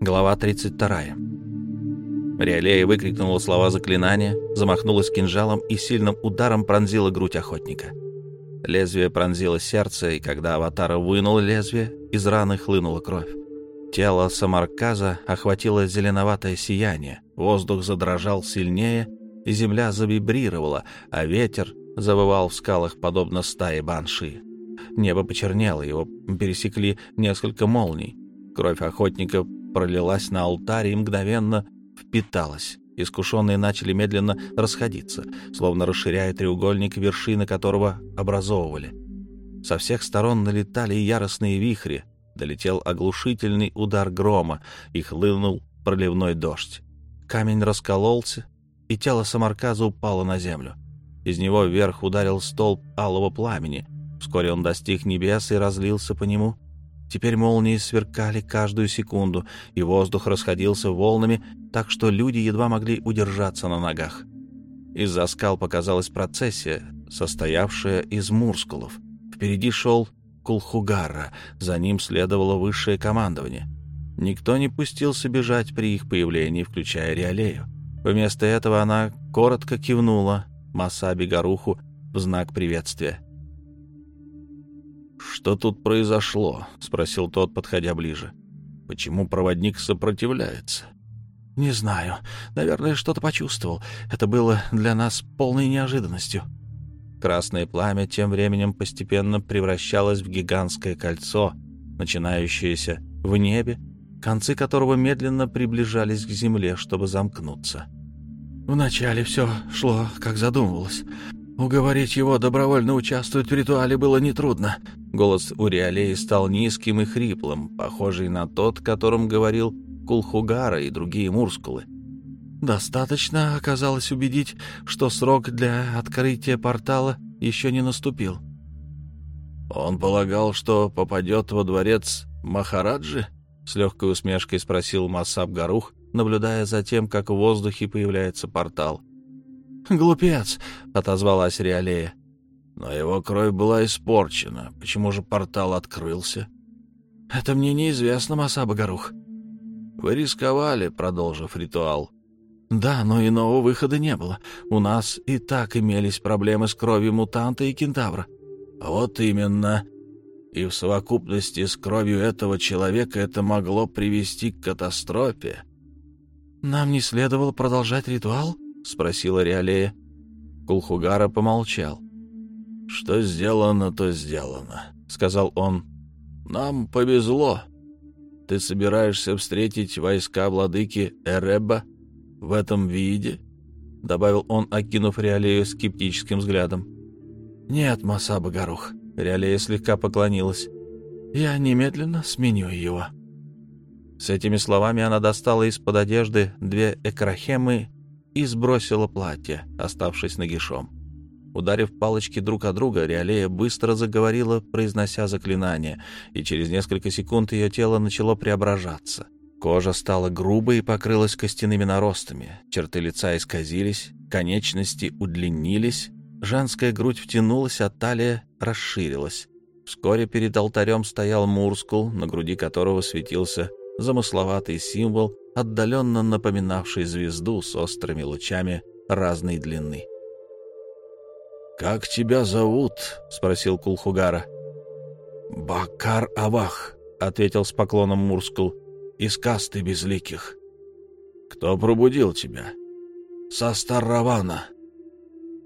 Глава 32. Риалея выкрикнула слова заклинания, замахнулась кинжалом и сильным ударом пронзила грудь охотника. Лезвие пронзило сердце, и когда аватара вынул лезвие, из раны хлынула кровь. Тело Самарказа охватило зеленоватое сияние, воздух задрожал сильнее, и земля завибрировала, а ветер завывал в скалах, подобно стае банши. Небо почернело, его пересекли несколько молний. Кровь охотника пролилась на алтарь и мгновенно впиталась. Искушенные начали медленно расходиться, словно расширяя треугольник, вершины которого образовывали. Со всех сторон налетали яростные вихри, долетел оглушительный удар грома и хлынул проливной дождь. Камень раскололся, и тело Самарказа упало на землю. Из него вверх ударил столб алого пламени. Вскоре он достиг небес и разлился по нему. Теперь молнии сверкали каждую секунду, и воздух расходился волнами, так что люди едва могли удержаться на ногах. Из-за скал показалась процессия, состоявшая из мурскулов. Впереди шел Кулхугарра, за ним следовало высшее командование. Никто не пустился бежать при их появлении, включая Риалею. Вместо этого она коротко кивнула Масаби Гаруху в знак приветствия. «Что тут произошло?» — спросил тот, подходя ближе. «Почему проводник сопротивляется?» «Не знаю. Наверное, что-то почувствовал. Это было для нас полной неожиданностью». Красное пламя тем временем постепенно превращалось в гигантское кольцо, начинающееся в небе, концы которого медленно приближались к земле, чтобы замкнуться. Вначале все шло, как задумывалось. Уговорить его добровольно участвовать в ритуале было нетрудно. Голос у Риалеи стал низким и хриплым, похожий на тот, которым говорил Кулхугара и другие мурскулы. Достаточно оказалось убедить, что срок для открытия портала еще не наступил. «Он полагал, что попадет во дворец Махараджи?» — с легкой усмешкой спросил Масаб Гарух, наблюдая за тем, как в воздухе появляется портал. «Глупец!» — отозвалась Риалея. «Но его кровь была испорчена. Почему же портал открылся?» «Это мне неизвестно, Масаба Гарух». «Вы рисковали, продолжив ритуал». «Да, но иного выхода не было. У нас и так имелись проблемы с кровью мутанта и кентавра». «Вот именно. И в совокупности с кровью этого человека это могло привести к катастрофе. «Нам не следовало продолжать ритуал?» — спросила Риалея. Кулхугара помолчал. «Что сделано, то сделано», — сказал он. «Нам повезло. Ты собираешься встретить войска владыки Эреба в этом виде?» — добавил он, окинув Риалею скептическим взглядом. «Нет, Масаба Гарух», — Риалея слегка поклонилась. «Я немедленно сменю его». С этими словами она достала из-под одежды две экрахемы и сбросила платье, оставшись нагишом. Ударив палочки друг о друга, Риалея быстро заговорила, произнося заклинание, и через несколько секунд ее тело начало преображаться. Кожа стала грубой и покрылась костяными наростами, черты лица исказились, конечности удлинились, женская грудь втянулась, а талия расширилась. Вскоре перед алтарем стоял Мурскул, на груди которого светился замысловатый символ, отдаленно напоминавший звезду с острыми лучами разной длины. «Как тебя зовут?» — спросил Кулхугара. «Бакар Авах», — ответил с поклоном Мурскул, — «из касты безликих». «Кто пробудил тебя?» «Састаравана».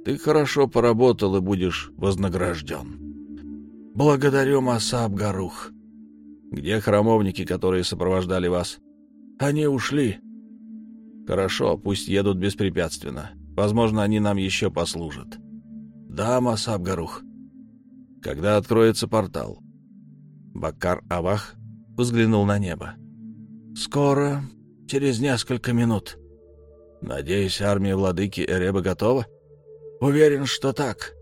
«Ты хорошо поработал и будешь вознагражден». «Благодарю, Масаб Гарух», где храмовники, которые сопровождали вас? Они ушли. Хорошо, пусть едут беспрепятственно. Возможно, они нам еще послужат. Да, Масаб Гарух. Когда откроется портал? Бакар Авах взглянул на небо. Скоро, через несколько минут. Надеюсь, армия владыки Эреба готова? Уверен, что так.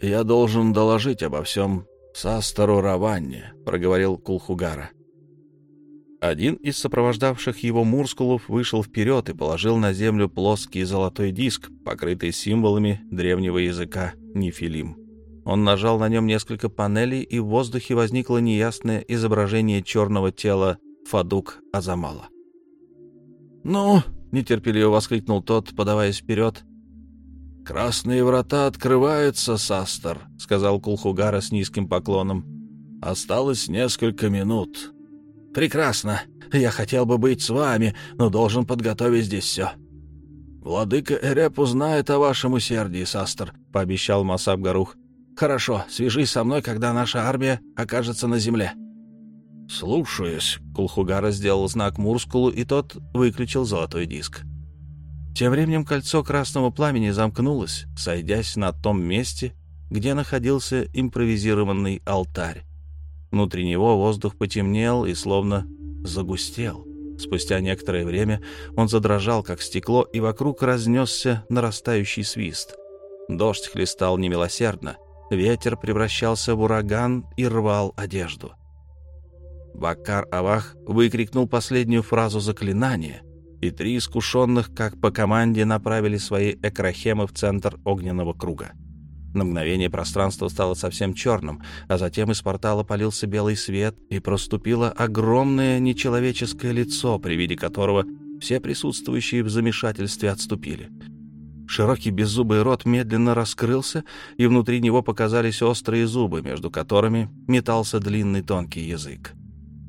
Я должен доложить обо всем «Састеру Раванне», — проговорил Кулхугара. Один из сопровождавших его мурскулов вышел вперед и положил на землю плоский золотой диск, покрытый символами древнего языка нефилим. Он нажал на нем несколько панелей, и в воздухе возникло неясное изображение черного тела Фадук Азамала. «Ну!» — нетерпеливо воскликнул тот, подаваясь вперед. «Красные врата открываются, Састер», — сказал Кулхугара с низким поклоном. «Осталось несколько минут». «Прекрасно. Я хотел бы быть с вами, но должен подготовить здесь все». «Владыка Эреп узнает о вашем усердии, Састер», — пообещал Масаб Гарух. «Хорошо, свяжись со мной, когда наша армия окажется на земле». «Слушаюсь», — Кулхугара сделал знак Мурскулу, и тот выключил золотой диск. Тем временем кольцо красного пламени замкнулось, сойдясь на том месте, где находился импровизированный алтарь. Внутри него воздух потемнел и словно загустел. Спустя некоторое время он задрожал, как стекло, и вокруг разнесся нарастающий свист. Дождь хлестал немилосердно, ветер превращался в ураган и рвал одежду. Бакар Авах выкрикнул последнюю фразу заклинания, и три искушенных, как по команде, направили свои экрахемы в центр огненного круга. На мгновение пространство стало совсем черным, а затем из портала полился белый свет, и проступило огромное нечеловеческое лицо, при виде которого все присутствующие в замешательстве отступили. Широкий беззубый рот медленно раскрылся, и внутри него показались острые зубы, между которыми метался длинный тонкий язык.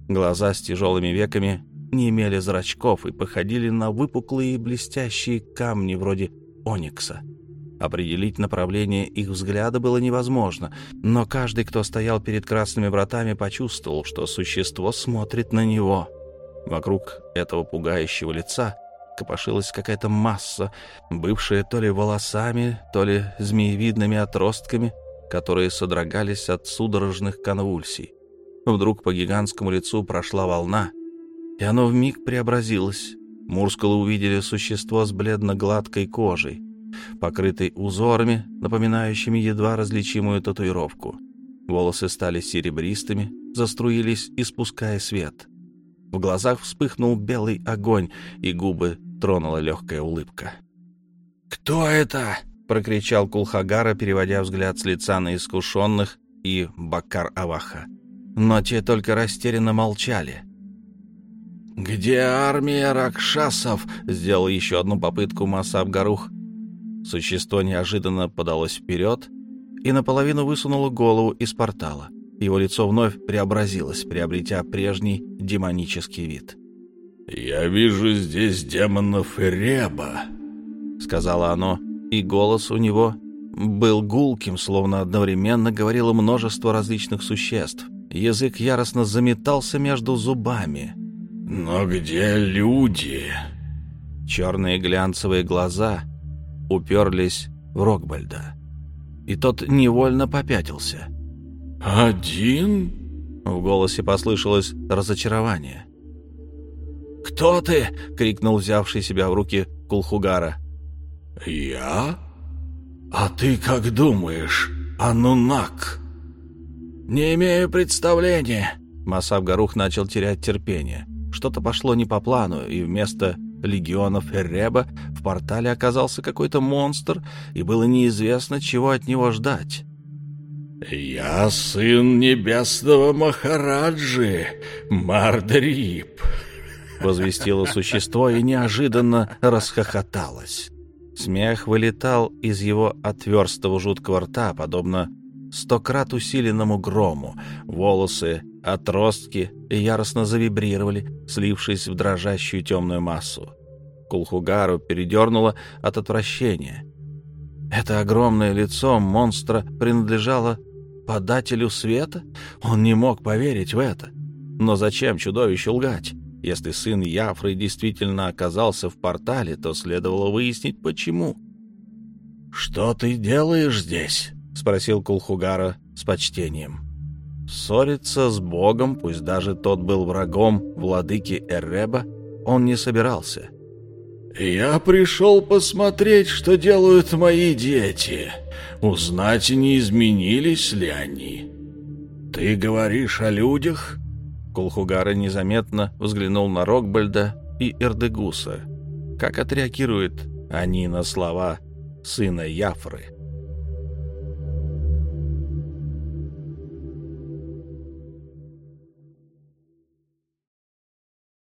Глаза с тяжелыми веками не имели зрачков и походили на выпуклые блестящие камни вроде оникса — Определить направление их взгляда было невозможно, но каждый, кто стоял перед красными вратами, почувствовал, что существо смотрит на него. Вокруг этого пугающего лица копошилась какая-то масса, бывшая то ли волосами, то ли змеевидными отростками, которые содрогались от судорожных конвульсий. Вдруг по гигантскому лицу прошла волна, и оно вмиг преобразилось. Мурскулы увидели существо с бледно-гладкой кожей, покрытый узорами, напоминающими едва различимую татуировку. Волосы стали серебристыми, заструились, испуская свет. В глазах вспыхнул белый огонь, и губы тронула легкая улыбка. «Кто это?» — прокричал Кулхагара, переводя взгляд с лица на искушенных и Бакар-Аваха. Но те только растерянно молчали. «Где армия ракшасов?» — сделал еще одну попытку Масаб Гарух. Существо неожиданно подалось вперед и наполовину высунуло голову из портала. Его лицо вновь преобразилось, приобретя прежний демонический вид. «Я вижу здесь демонов Реба», — сказала оно, и голос у него был гулким, словно одновременно говорило множество различных существ. Язык яростно заметался между зубами. «Но где люди?» Черные глянцевые глаза уперлись в Рокбальда. И тот невольно попятился. «Один?» В голосе послышалось разочарование. «Кто ты?» — крикнул взявший себя в руки Кулхугара. «Я? А ты как думаешь, Анунак?» «Не имею представления». Масав Гарух начал терять терпение. Что-то пошло не по плану, и вместо легионов Эрреба в портале оказался какой-то монстр, и было неизвестно, чего от него ждать. «Я сын небесного Махараджи, Мардрип», — возвестило существо и неожиданно расхохоталось. Смех вылетал из его отверстого жуткого рта, подобно стократ усиленному грому. Волосы, отростки яростно завибрировали, слившись в дрожащую темную массу. Кулхугару передернуло от отвращения. Это огромное лицо монстра принадлежало подателю света? Он не мог поверить в это. Но зачем чудовищу лгать? Если сын Яфры действительно оказался в портале, то следовало выяснить, почему. «Что ты делаешь здесь?» — спросил Кулхугара с почтением. Ссориться с Богом, пусть даже тот был врагом владыки Эрреба, он не собирался. «Я пришел посмотреть, что делают мои дети, узнать, не изменились ли они. Ты говоришь о людях?» Кулхугара незаметно взглянул на Рокбальда и Эрдегуса. Как отреагируют они на слова сына Яфры?